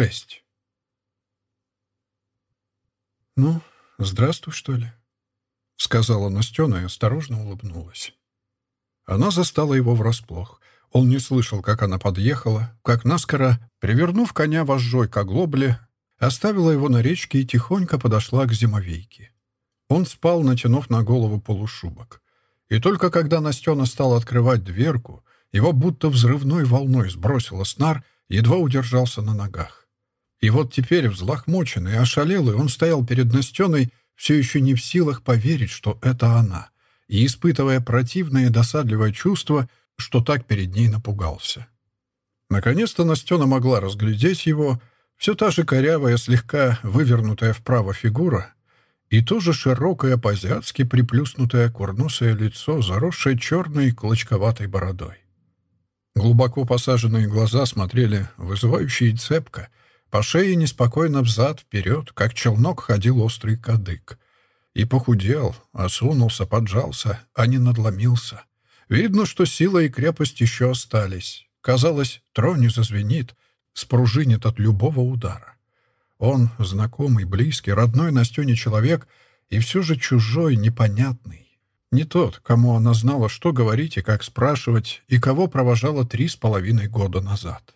шесть. «Ну, здравствуй, что ли?» — сказала Настена и осторожно улыбнулась. Она застала его врасплох. Он не слышал, как она подъехала, как наскоро, привернув коня вожжой к оглобле, оставила его на речке и тихонько подошла к зимовейке. Он спал, натянув на голову полушубок. И только когда Настена стала открывать дверку, его будто взрывной волной сбросила снар, едва удержался на ногах. И вот теперь взлохмоченный, ошалелый, он стоял перед Настеной, все еще не в силах поверить, что это она, и испытывая противное и досадливое чувство, что так перед ней напугался. Наконец-то Настена могла разглядеть его, все та же корявая, слегка вывернутая вправо фигура, и тоже широкое по-азиатски приплюснутое курносое лицо, заросшее черной клочковатой бородой. Глубоко посаженные глаза смотрели вызывающие цепко — по шее неспокойно взад-вперед, как челнок ходил острый кадык. И похудел, осунулся, поджался, а не надломился. Видно, что сила и крепость еще остались. Казалось, трони зазвенит, спружинит от любого удара. Он знакомый, близкий, родной Настюне человек и все же чужой, непонятный. Не тот, кому она знала, что говорить и как спрашивать, и кого провожала три с половиной года назад.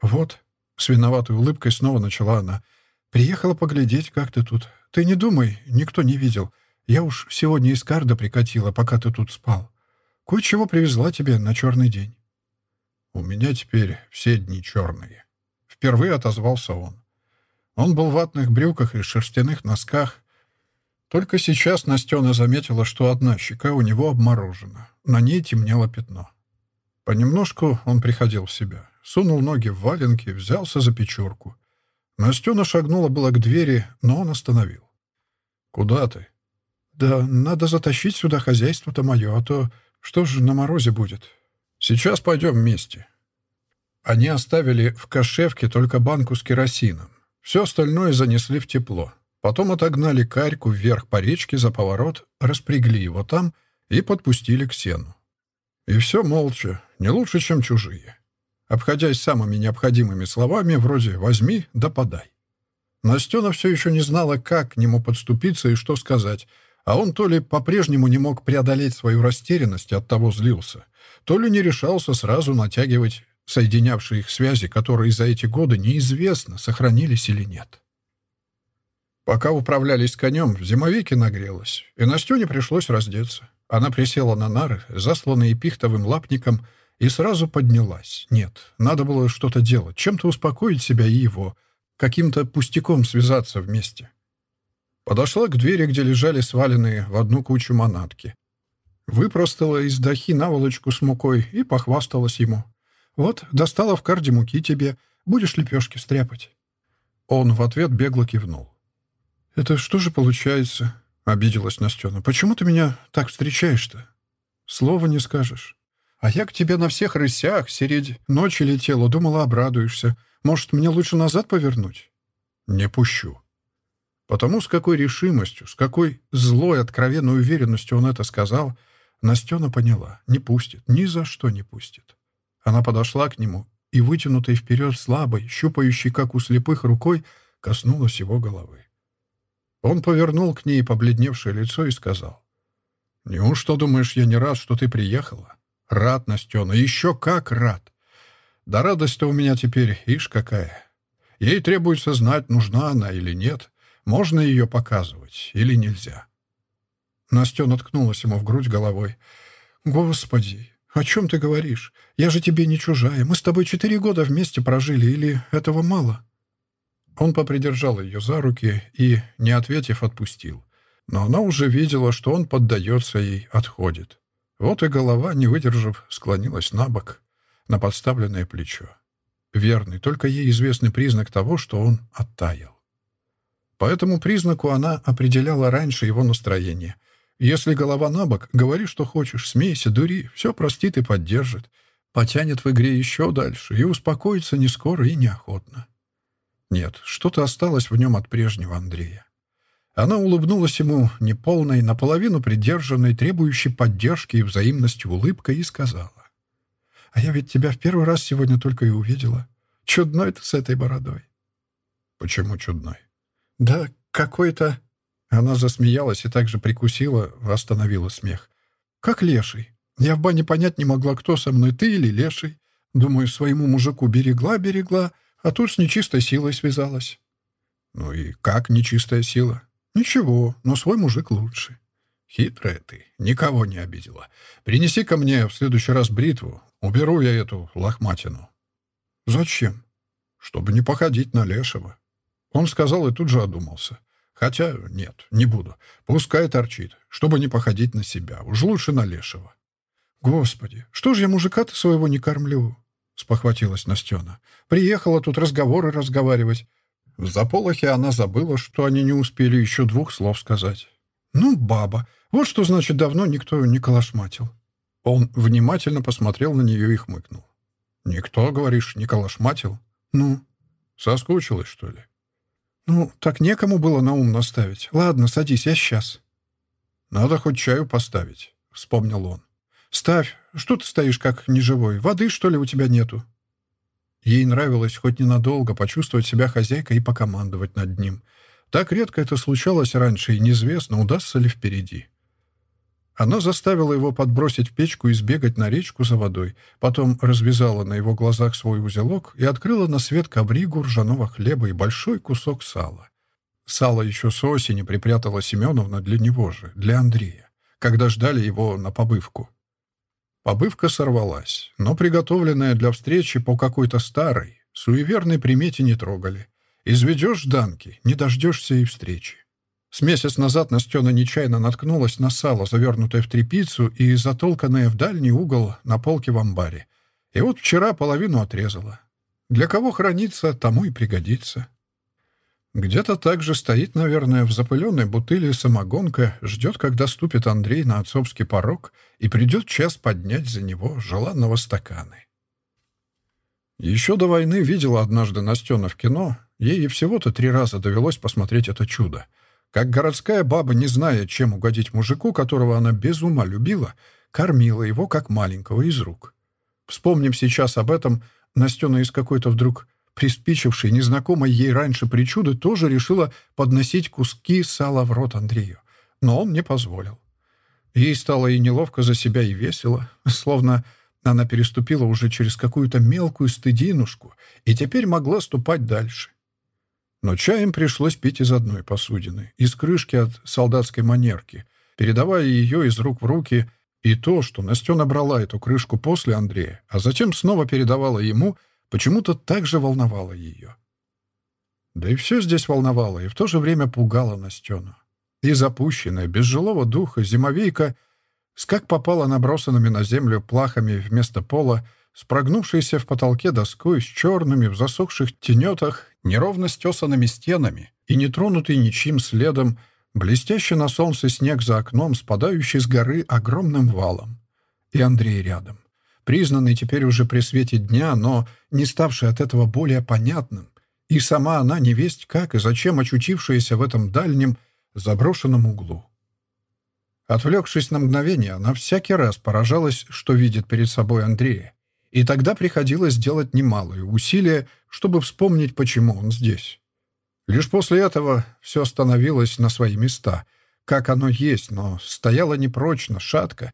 «Вот», с виноватой улыбкой снова начала она. «Приехала поглядеть, как ты тут. Ты не думай, никто не видел. Я уж сегодня из карда прикатила, пока ты тут спал. Кое-чего привезла тебе на черный день». «У меня теперь все дни черные», — впервые отозвался он. Он был в ватных брюках и шерстяных носках. Только сейчас Настена заметила, что одна щека у него обморожена. На ней темнело пятно. Понемножку он приходил в себя сунул ноги в валенки, взялся за печурку. Настена шагнула было к двери, но он остановил. «Куда ты?» «Да надо затащить сюда хозяйство-то мое, а то что же на морозе будет?» «Сейчас пойдем вместе». Они оставили в кошевке только банку с керосином. Все остальное занесли в тепло. Потом отогнали карьку вверх по речке за поворот, распрягли его там и подпустили к сену. И все молча, не лучше, чем чужие обходясь самыми необходимыми словами вроде «возьми да подай». Настена все еще не знала, как к нему подступиться и что сказать, а он то ли по-прежнему не мог преодолеть свою растерянность и оттого злился, то ли не решался сразу натягивать соединявшие их связи, которые за эти годы неизвестно, сохранились или нет. Пока управлялись конем, в зимовике нагрелась, и Настюне пришлось раздеться. Она присела на нары, засланные пихтовым лапником — и сразу поднялась. Нет, надо было что-то делать, чем-то успокоить себя и его, каким-то пустяком связаться вместе. Подошла к двери, где лежали сваленные в одну кучу манатки. Выпростала из дахи наволочку с мукой и похвасталась ему. «Вот, достала в карде муки тебе, будешь лепешки стряпать». Он в ответ бегло кивнул. «Это что же получается?» — обиделась Настена. «Почему ты меня так встречаешь-то? Слова не скажешь». А я к тебе на всех рысях средь ночи летела, думала, обрадуешься. Может, мне лучше назад повернуть? Не пущу. Потому с какой решимостью, с какой злой, откровенной уверенностью он это сказал, Настена поняла. Не пустит, ни за что не пустит. Она подошла к нему и, вытянутой вперед слабой, щупающей, как у слепых, рукой, коснулась его головы. Он повернул к ней побледневшее лицо и сказал. «Неужто думаешь, я не рад, что ты приехала?» Рад, Настена, еще как рад. Да радость-то у меня теперь, ишь какая. Ей требуется знать, нужна она или нет, можно ее показывать или нельзя. Настена ткнулась ему в грудь головой. «Господи, о чем ты говоришь? Я же тебе не чужая. Мы с тобой четыре года вместе прожили, или этого мало?» Он попридержал ее за руки и, не ответив, отпустил. Но она уже видела, что он поддается ей, отходит. Вот и голова, не выдержав, склонилась на бок, на подставленное плечо. Верный, только ей известный признак того, что он оттаял. По этому признаку она определяла раньше его настроение. Если голова на бок, говори, что хочешь, смейся, дури, все простит и поддержит. Потянет в игре еще дальше и успокоится не скоро и неохотно. Нет, что-то осталось в нем от прежнего Андрея. Она улыбнулась ему неполной, наполовину придержанной, требующей поддержки и взаимности улыбкой и сказала. «А я ведь тебя в первый раз сегодня только и увидела. Чудной ты с этой бородой». «Почему чудной?» «Да какой-то...» Она засмеялась и также прикусила, остановила смех. «Как леший. Я в бане понять не могла, кто со мной, ты или леший. Думаю, своему мужику берегла-берегла, а тут с нечистой силой связалась». «Ну и как нечистая сила?» «Ничего, но свой мужик лучше». «Хитрая ты, никого не обидела. Принеси ко мне в следующий раз бритву, уберу я эту лохматину». «Зачем?» «Чтобы не походить на лешего». Он сказал и тут же одумался. «Хотя нет, не буду. Пускай торчит, чтобы не походить на себя. Уж лучше на лешего». «Господи, что же я мужика-то своего не кормлю?» — спохватилась Настена. «Приехала тут разговоры разговаривать. В заполохе она забыла, что они не успели еще двух слов сказать. «Ну, баба, вот что значит давно никто не калашматил». Он внимательно посмотрел на нее и хмыкнул. «Никто, говоришь, не калашматил? Ну, соскучилась, что ли?» «Ну, так некому было на ум наставить. Ладно, садись, я сейчас». «Надо хоть чаю поставить», — вспомнил он. «Ставь. Что ты стоишь, как неживой? Воды, что ли, у тебя нету?» Ей нравилось хоть ненадолго почувствовать себя хозяйкой и покомандовать над ним. Так редко это случалось раньше, и неизвестно, удастся ли впереди. Она заставила его подбросить в печку и сбегать на речку за водой, потом развязала на его глазах свой узелок и открыла на свет кабригу, ржаного хлеба и большой кусок сала. Сало еще с осени припрятала Семеновна для него же, для Андрея, когда ждали его на побывку. Побывка сорвалась, но приготовленная для встречи по какой-то старой, суеверной примете не трогали. Изведешь Данки, не дождешься и встречи. С месяц назад Настена нечаянно наткнулась на сало, завернутое в трепицу и затолканное в дальний угол на полке в амбаре. И вот вчера половину отрезала. Для кого хранится, тому и пригодится. Где-то также стоит, наверное, в запыленной бутыле самогонка, ждет, когда ступит Андрей на отцовский порог, и придет час поднять за него желанного стаканы. Еще до войны видела однажды Настена в кино. Ей всего-то три раза довелось посмотреть это чудо. Как городская баба, не зная, чем угодить мужику, которого она без ума любила, кормила его, как маленького, из рук. Вспомним сейчас об этом. Настена из какой-то вдруг приспичившей незнакомой ей раньше причуды, тоже решила подносить куски сала в рот Андрею. Но он не позволил. Ей стало и неловко за себя, и весело, словно она переступила уже через какую-то мелкую стыдинушку и теперь могла ступать дальше. Но чаем пришлось пить из одной посудины, из крышки от солдатской манерки, передавая ее из рук в руки, и то, что Настена брала эту крышку после Андрея, а затем снова передавала ему — почему-то так же волновало ее. Да и все здесь волновало, и в то же время пугало Настену. И запущенная, без жилого духа, зимовейка, с как попала набросанными на землю плахами вместо пола, с прогнувшейся в потолке доской, с черными в засохших тенетах, неровно стесанными стенами и нетронутый ничьим следом, блестящий на солнце снег за окном, спадающий с горы огромным валом. И Андрей рядом признанный теперь уже при свете дня, но не ставший от этого более понятным. И сама она не весть как и зачем очутившаяся в этом дальнем заброшенном углу. Отвлекшись на мгновение, она всякий раз поражалась, что видит перед собой Андрея. И тогда приходилось делать немалые усилия, чтобы вспомнить, почему он здесь. Лишь после этого все становилось на свои места, как оно есть, но стояло непрочно, шатко,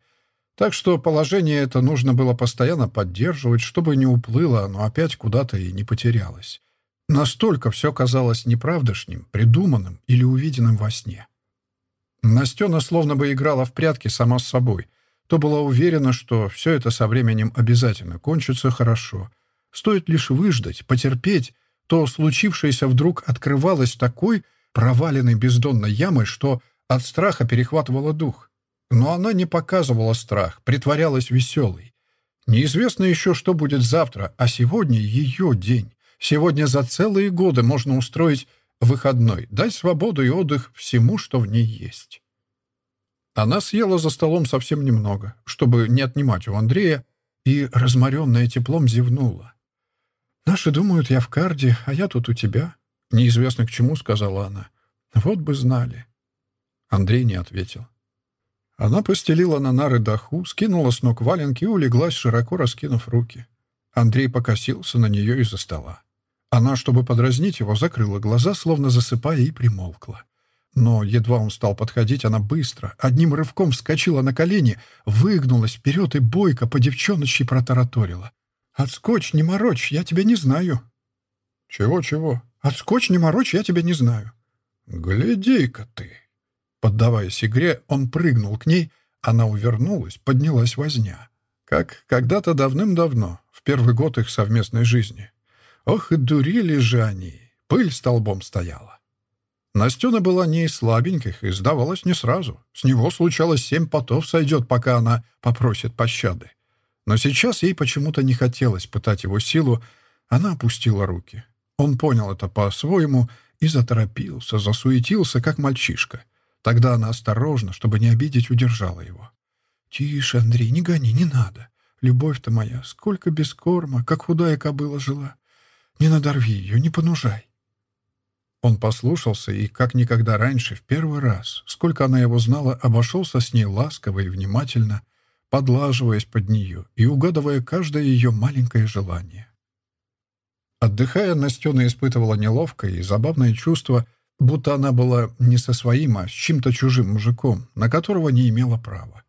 так что положение это нужно было постоянно поддерживать, чтобы не уплыло, но опять куда-то и не потерялось. Настолько все казалось неправдышним, придуманным или увиденным во сне. Настена словно бы играла в прятки сама с собой, то была уверена, что все это со временем обязательно кончится хорошо. Стоит лишь выждать, потерпеть, то случившееся вдруг открывалось такой проваленной бездонной ямой, что от страха перехватывало дух — но она не показывала страх, притворялась веселой. Неизвестно еще, что будет завтра, а сегодня ее день. Сегодня за целые годы можно устроить выходной, дать свободу и отдых всему, что в ней есть. Она съела за столом совсем немного, чтобы не отнимать у Андрея, и, разморенная теплом, зевнула. «Наши думают, я в карде, а я тут у тебя». «Неизвестно к чему», — сказала она. «Вот бы знали». Андрей не ответил. Она постелила на нары доху, скинула с ног валенки и улеглась, широко раскинув руки. Андрей покосился на нее из-за стола. Она, чтобы подразнить его, закрыла глаза, словно засыпая, и примолкла. Но едва он стал подходить, она быстро, одним рывком вскочила на колени, выгнулась вперед и бойко по девчоночи протараторила. «Отскочь, не морочь, я тебя не знаю». «Чего-чего?» «Отскочь, не морочь, я тебя не знаю». «Гляди-ка ты!» Поддаваясь игре, он прыгнул к ней, она увернулась, поднялась возня. Как когда-то давным-давно, в первый год их совместной жизни. Ох, и дурили же они! Пыль столбом стояла. Настена была не из слабеньких и сдавалась не сразу. С него случалось семь потов сойдет, пока она попросит пощады. Но сейчас ей почему-то не хотелось пытать его силу. Она опустила руки. Он понял это по-своему и заторопился, засуетился, как мальчишка — Тогда она осторожно, чтобы не обидеть, удержала его. «Тише, Андрей, не гони, не надо. Любовь-то моя, сколько без корма, как худая кобыла жила. Не надорви ее, не понужай». Он послушался и, как никогда раньше, в первый раз, сколько она его знала, обошелся с ней ласково и внимательно, подлаживаясь под нее и угадывая каждое ее маленькое желание. Отдыхая, Настена испытывала неловкое и забавное чувство — будто она была не со своим, а с чем-то чужим мужиком, на которого не имела права.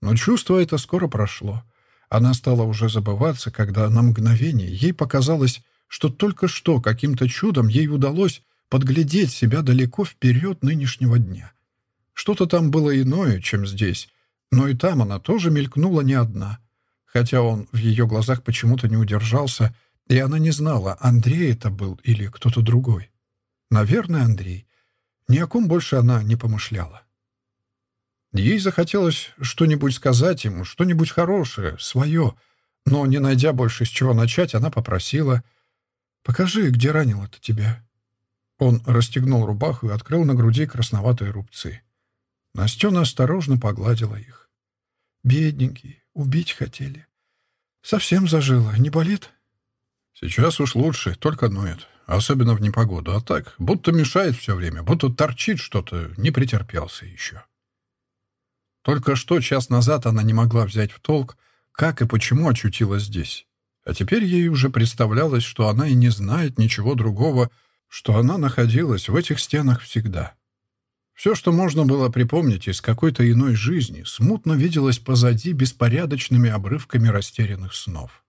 Но чувство это скоро прошло. Она стала уже забываться, когда на мгновение ей показалось, что только что каким-то чудом ей удалось подглядеть себя далеко вперед нынешнего дня. Что-то там было иное, чем здесь, но и там она тоже мелькнула не одна. Хотя он в ее глазах почему-то не удержался, и она не знала, Андрей это был или кто-то другой. Наверное, Андрей. Ни о ком больше она не помышляла. Ей захотелось что-нибудь сказать ему, что-нибудь хорошее, свое. Но, не найдя больше с чего начать, она попросила «Покажи, где ранил это тебя». Он расстегнул рубаху и открыл на груди красноватые рубцы. Настена осторожно погладила их. «Бедненький, убить хотели. Совсем зажило, не болит?» «Сейчас уж лучше, только ноет. Особенно в непогоду, а так, будто мешает все время, будто торчит что-то, не претерпелся еще. Только что час назад она не могла взять в толк, как и почему очутилась здесь. А теперь ей уже представлялось, что она и не знает ничего другого, что она находилась в этих стенах всегда. Все, что можно было припомнить из какой-то иной жизни, смутно виделось позади беспорядочными обрывками растерянных снов.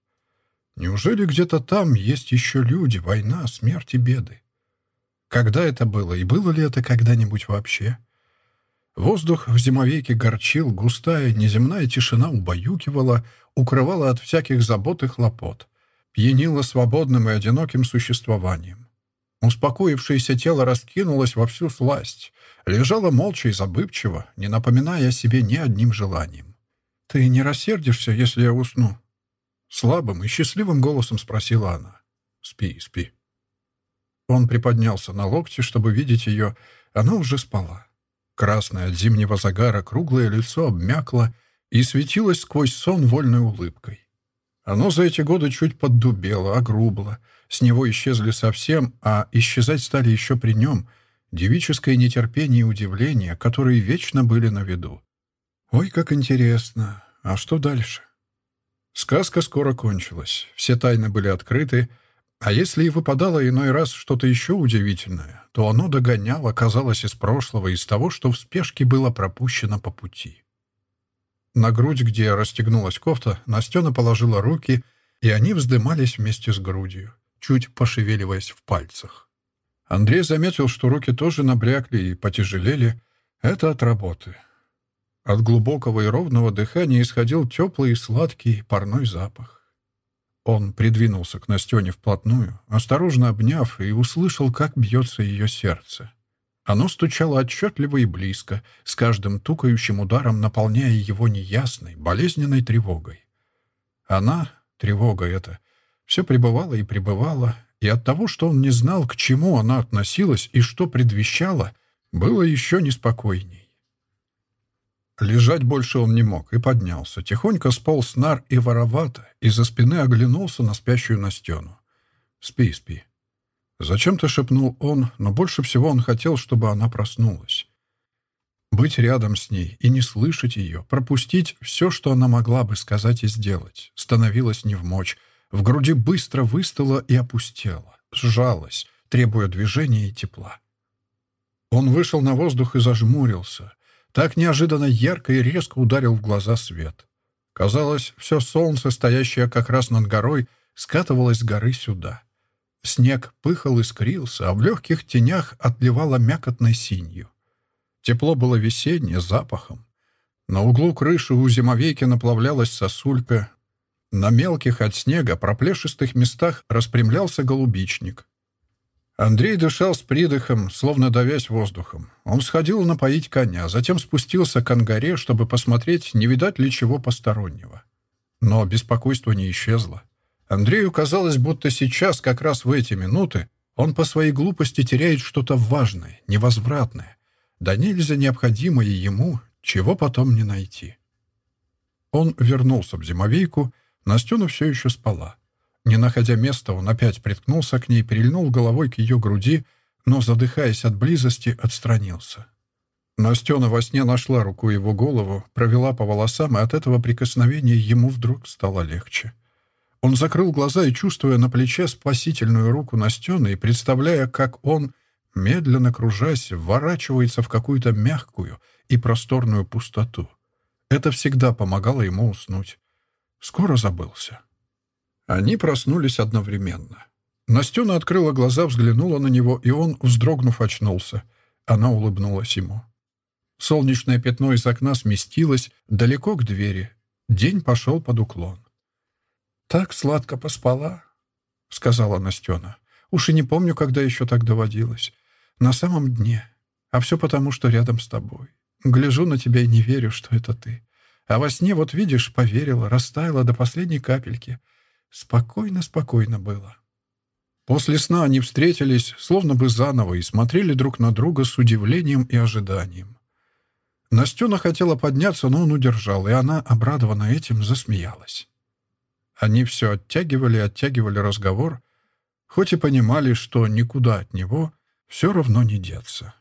Неужели где-то там есть еще люди, война, смерть и беды? Когда это было? И было ли это когда-нибудь вообще? Воздух в зимовейке горчил, густая неземная тишина убаюкивала, укрывала от всяких забот и хлопот, пьянила свободным и одиноким существованием. Успокоившееся тело раскинулось во всю сласть, лежало молча и забывчиво, не напоминая о себе ни одним желанием. «Ты не рассердишься, если я усну?» Слабым и счастливым голосом спросила она. «Спи, спи». Он приподнялся на локте, чтобы видеть ее. Она уже спала. Красное от зимнего загара круглое лицо обмякло и светилось сквозь сон вольной улыбкой. Оно за эти годы чуть поддубело, огрубло. С него исчезли совсем, а исчезать стали еще при нем девическое нетерпение и удивление, которые вечно были на виду. «Ой, как интересно! А что дальше?» Сказка скоро кончилась, все тайны были открыты, а если и выпадало иной раз что-то еще удивительное, то оно догоняло, казалось, из прошлого, из того, что в спешке было пропущено по пути. На грудь, где расстегнулась кофта, Настена положила руки, и они вздымались вместе с грудью, чуть пошевеливаясь в пальцах. Андрей заметил, что руки тоже набрякли и потяжелели. Это от работы. От глубокого и ровного дыхания исходил теплый и сладкий парной запах. Он придвинулся к Настене вплотную, осторожно обняв, и услышал, как бьется ее сердце. Оно стучало отчетливо и близко, с каждым тукающим ударом наполняя его неясной, болезненной тревогой. Она, тревога эта, все пребывала и пребывала, и от того, что он не знал, к чему она относилась и что предвещала, было еще неспокойней. Лежать больше он не мог и поднялся, тихонько сполз нар и воровато, из-за спины оглянулся на спящую Настену. «Спи, спи». Зачем-то шепнул он, но больше всего он хотел, чтобы она проснулась. Быть рядом с ней и не слышать ее, пропустить все, что она могла бы сказать и сделать, становилось не в мочь. В груди быстро выстала и опустела, сжалась, требуя движения и тепла. Он вышел на воздух и зажмурился — так неожиданно ярко и резко ударил в глаза свет. Казалось, все солнце, стоящее как раз над горой, скатывалось с горы сюда. Снег пыхал и скрился, а в легких тенях отливало мякотной синью. Тепло было весеннее, запахом. На углу крыши у зимовейки наплавлялась сосулька. На мелких от снега проплешистых местах распрямлялся голубичник. Андрей дышал с придыхом, словно давясь воздухом. Он сходил напоить коня, затем спустился к ангаре, чтобы посмотреть, не видать ли чего постороннего. Но беспокойство не исчезло. Андрею казалось, будто сейчас, как раз в эти минуты, он по своей глупости теряет что-то важное, невозвратное. Да нельзя необходимое ему, чего потом не найти. Он вернулся в зимовейку, Настюна все еще спала. Не находя места, он опять приткнулся к ней, прильнул головой к ее груди, но, задыхаясь от близости, отстранился. Настена во сне нашла руку его голову, провела по волосам, и от этого прикосновения ему вдруг стало легче. Он закрыл глаза и, чувствуя на плече спасительную руку Настены и представляя, как он, медленно кружась, вворачивается в какую-то мягкую и просторную пустоту. Это всегда помогало ему уснуть. Скоро забылся. Они проснулись одновременно. Настена открыла глаза, взглянула на него, и он, вздрогнув, очнулся. Она улыбнулась ему. Солнечное пятно из окна сместилось далеко к двери. День пошел под уклон. «Так сладко поспала», — сказала Настена. «Уж и не помню, когда еще так доводилось. На самом дне. А все потому, что рядом с тобой. Гляжу на тебя и не верю, что это ты. А во сне, вот видишь, поверила, растаяла до последней капельки». Спокойно, спокойно было. После сна они встретились, словно бы заново, и смотрели друг на друга с удивлением и ожиданием. Настена хотела подняться, но он удержал, и она, обрадована этим, засмеялась. Они все оттягивали и оттягивали разговор, хоть и понимали, что никуда от него все равно не деться.